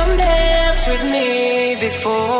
come dance with me before.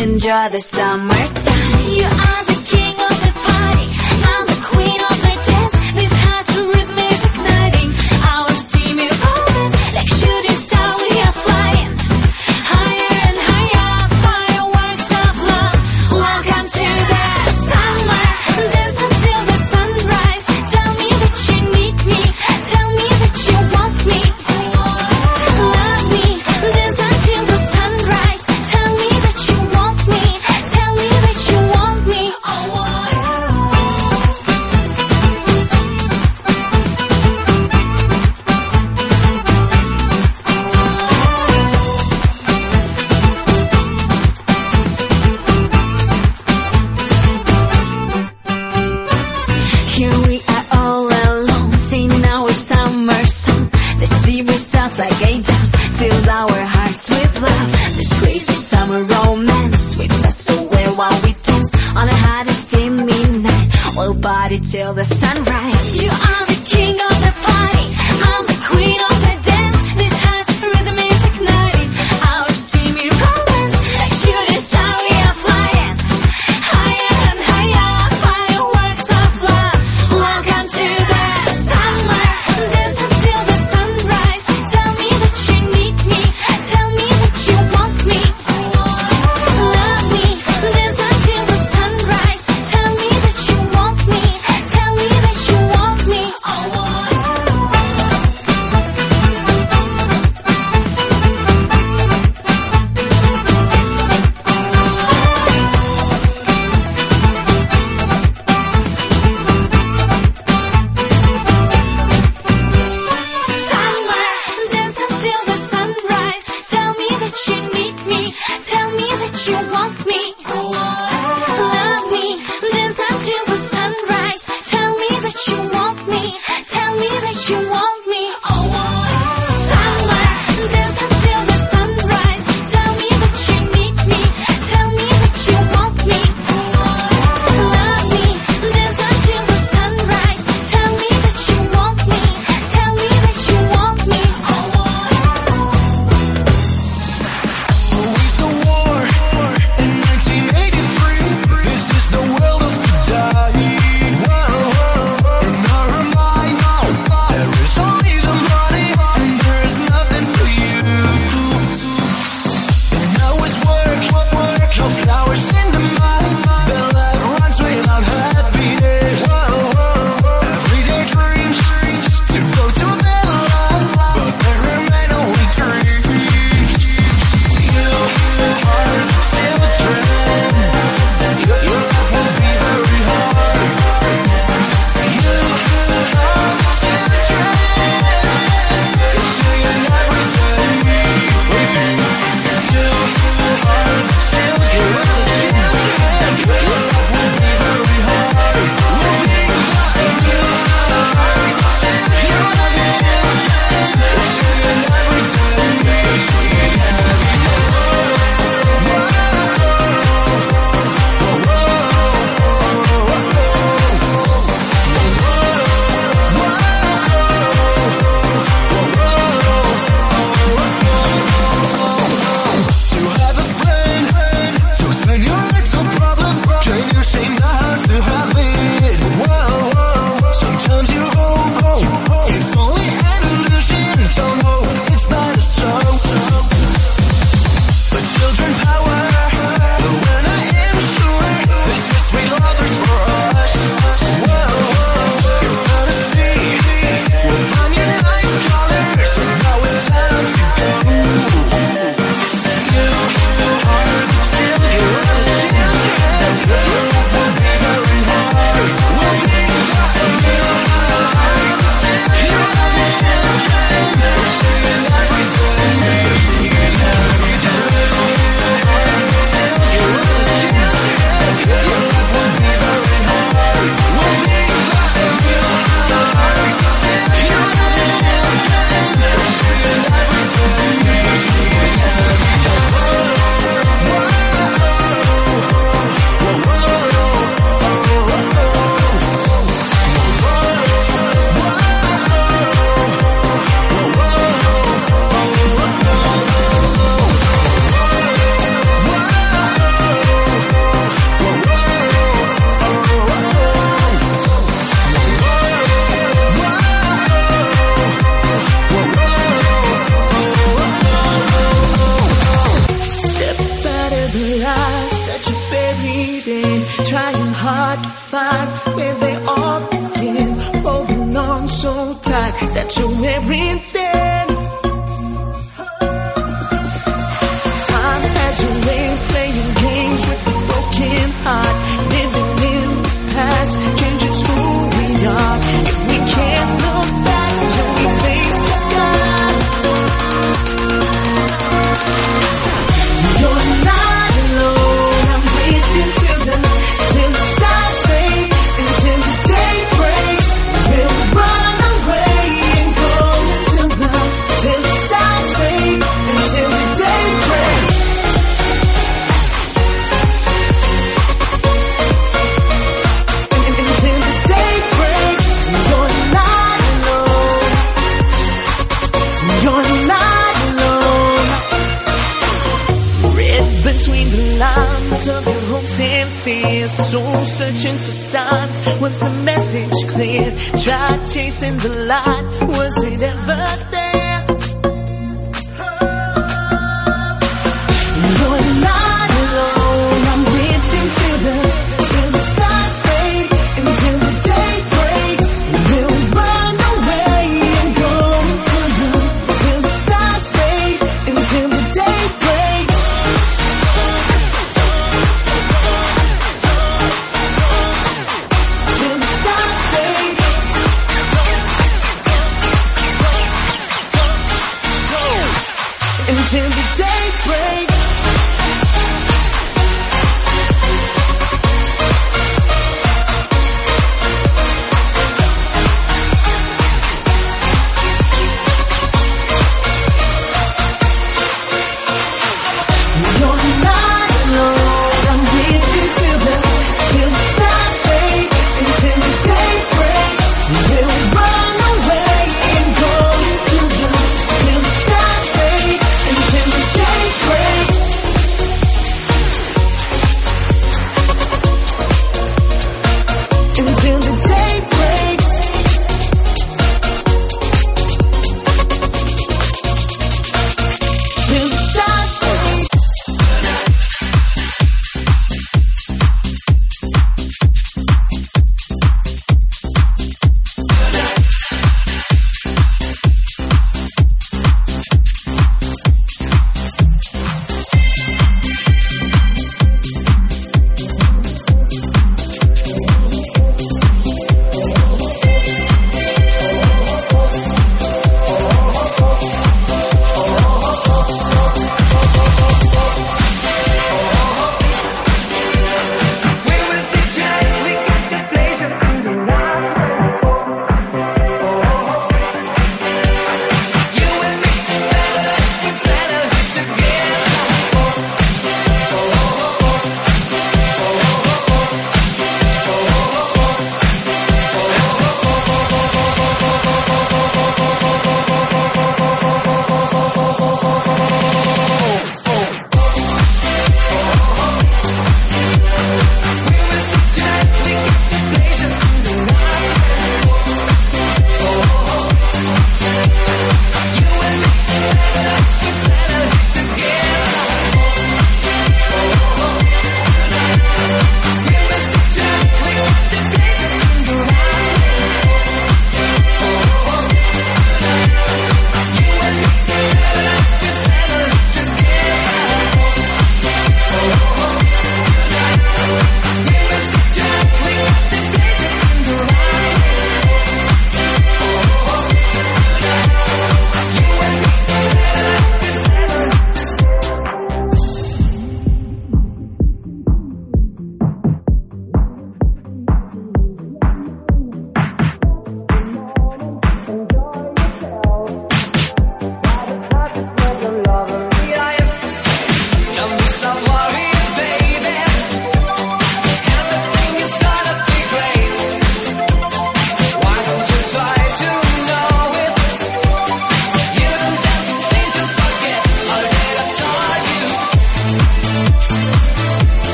Enjoy the summertime. You are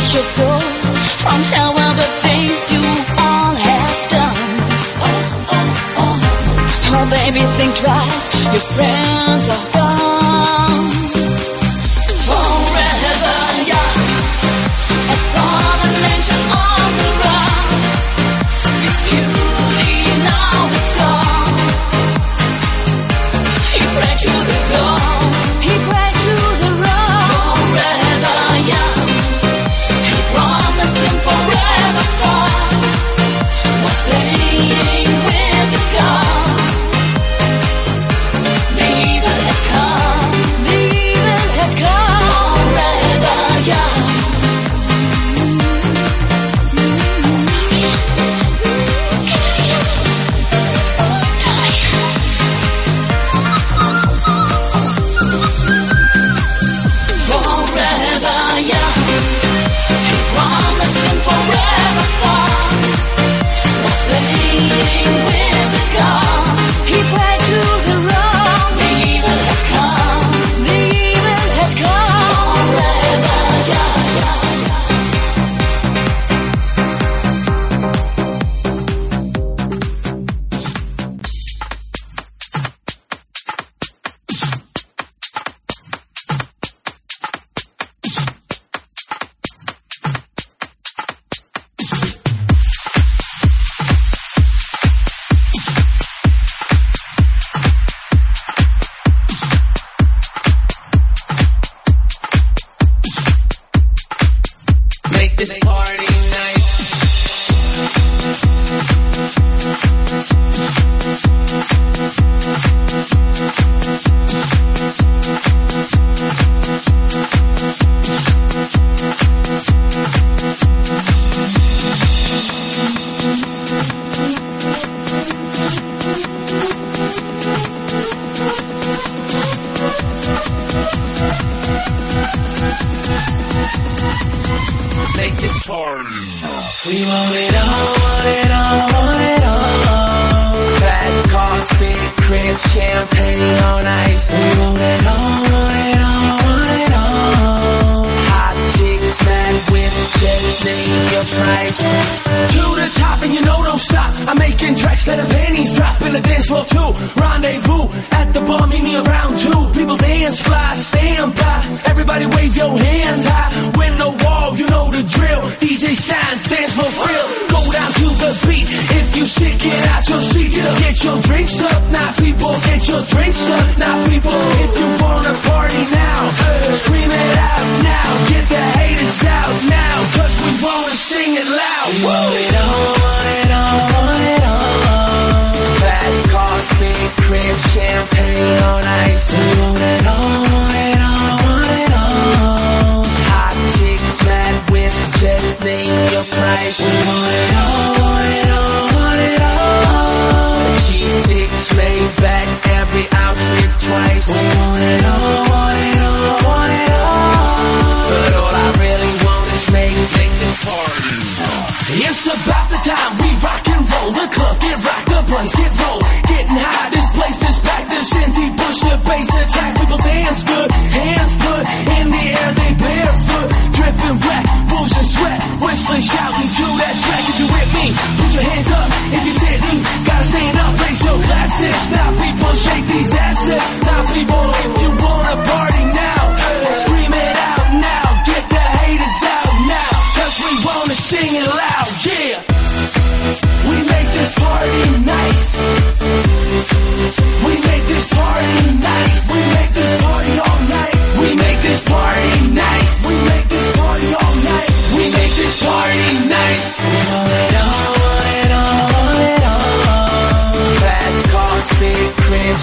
wash your soul from all the things you all have done. Oh, oh, oh. oh baby, think twice. Your friends are. this party. and rap, moves and sweat, whistling, shouting to that track. If you with me, put your hands up. If you're sitting, gotta stand up, raise your glasses. Now people shake these asses. Now people, if you wanna party now, scream it out now. Get the haters out now, cause we wanna sing it loud, yeah. We make this party nice.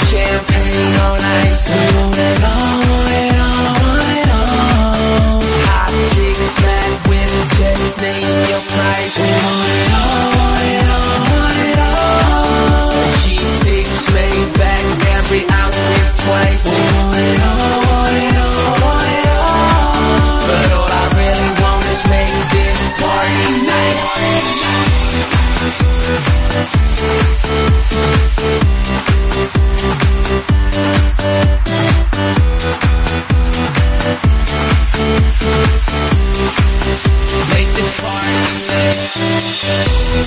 champagne on ice.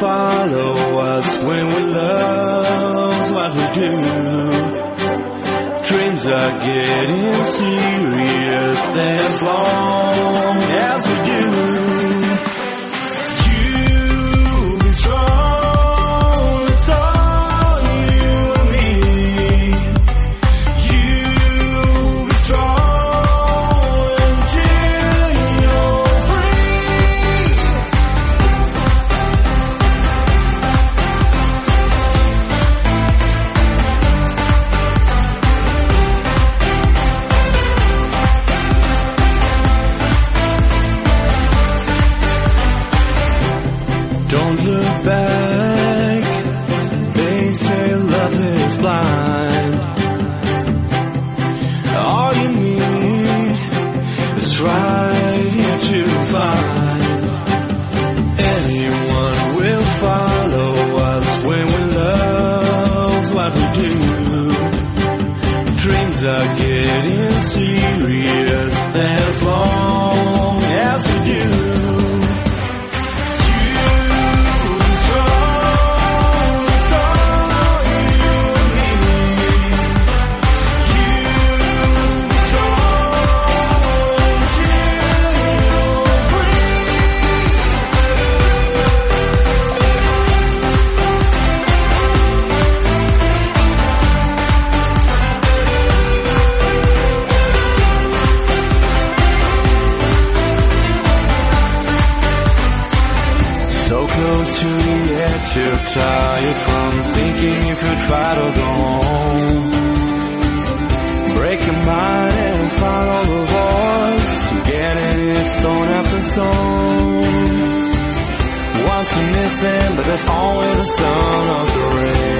follow us when we love what we do. Dreams are getting serious as long as we do. So close to the edge, you're tired from thinking you could try to go home. Break your mind and follow the voice, getting it stone after stone. Once you miss it, but there's always the sound of the rain.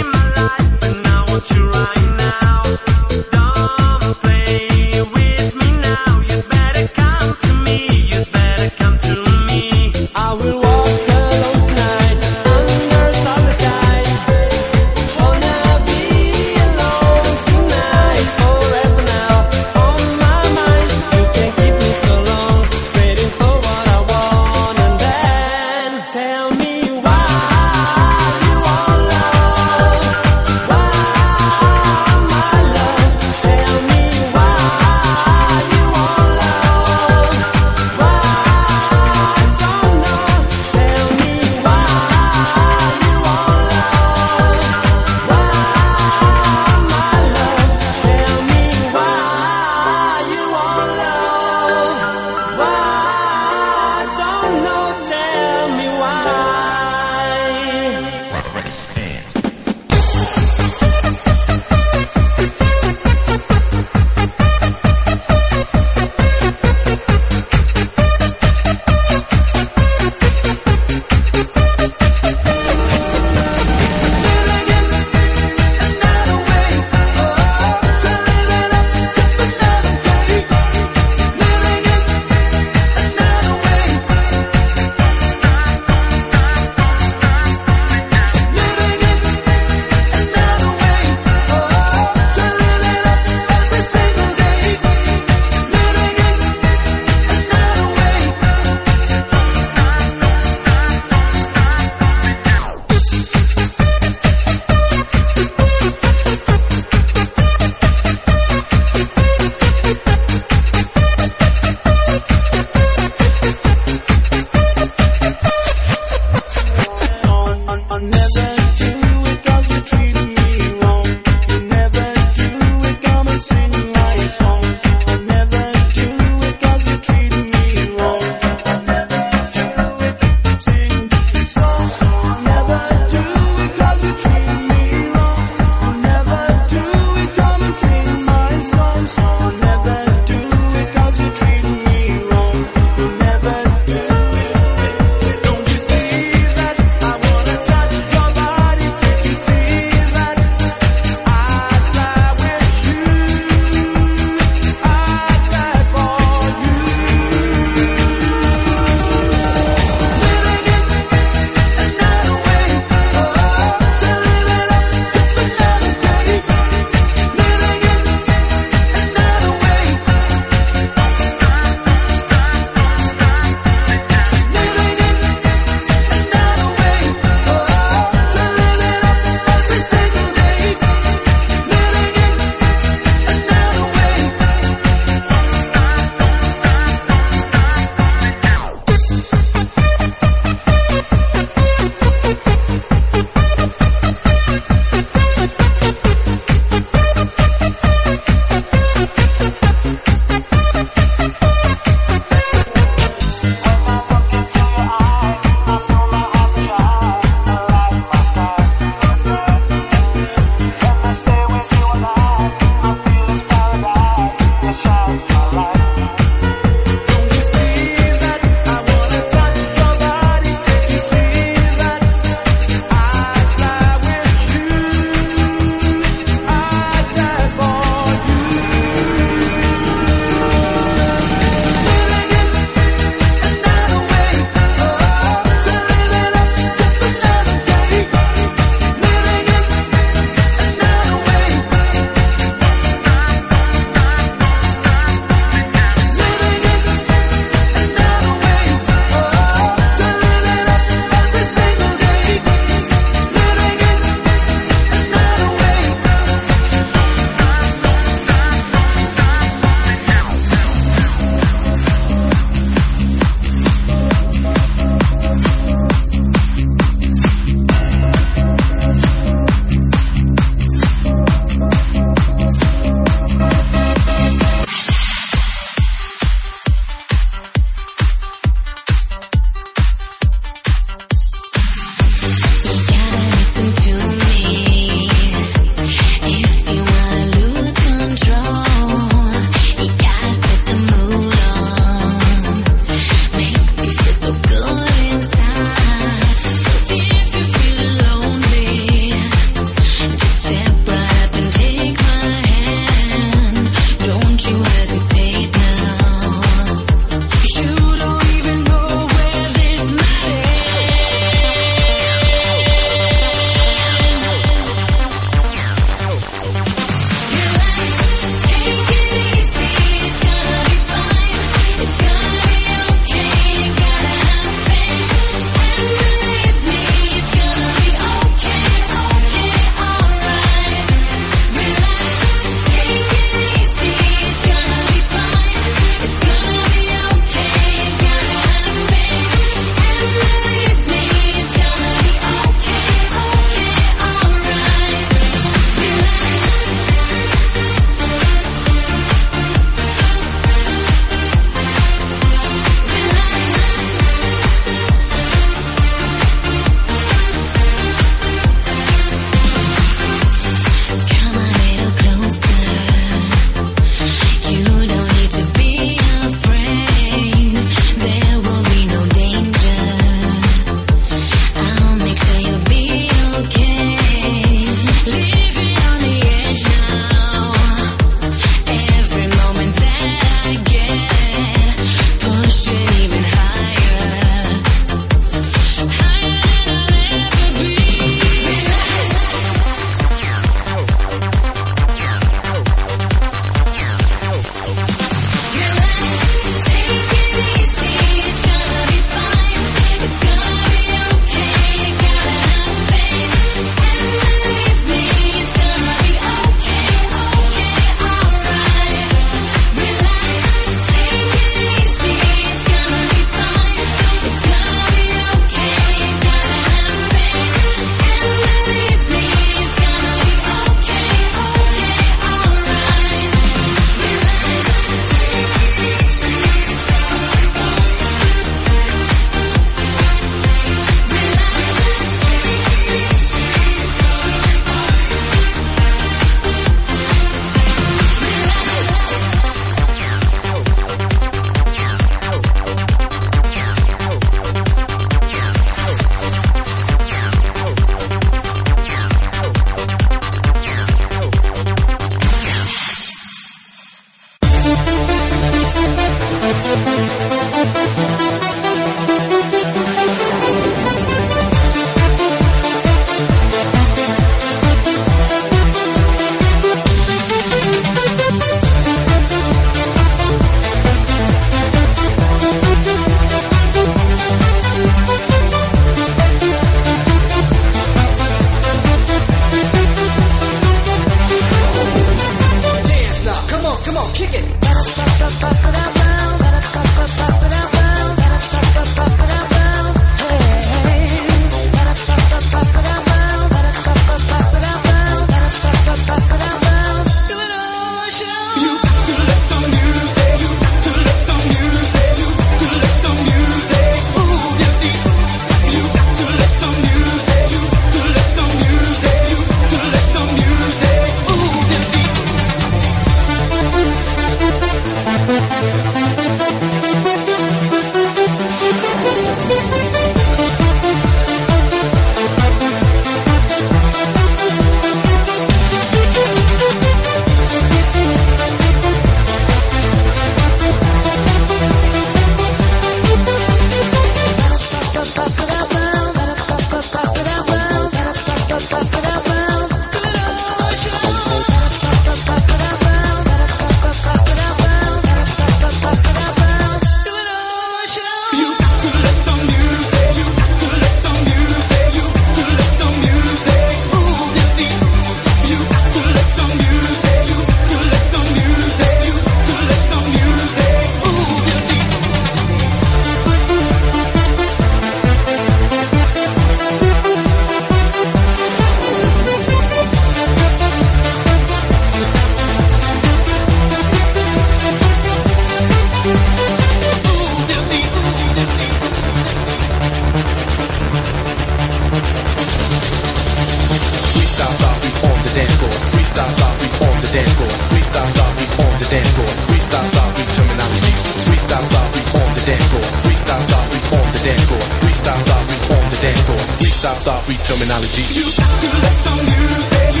dance floor. Freestyle, stop, free terminology. You got to let the music.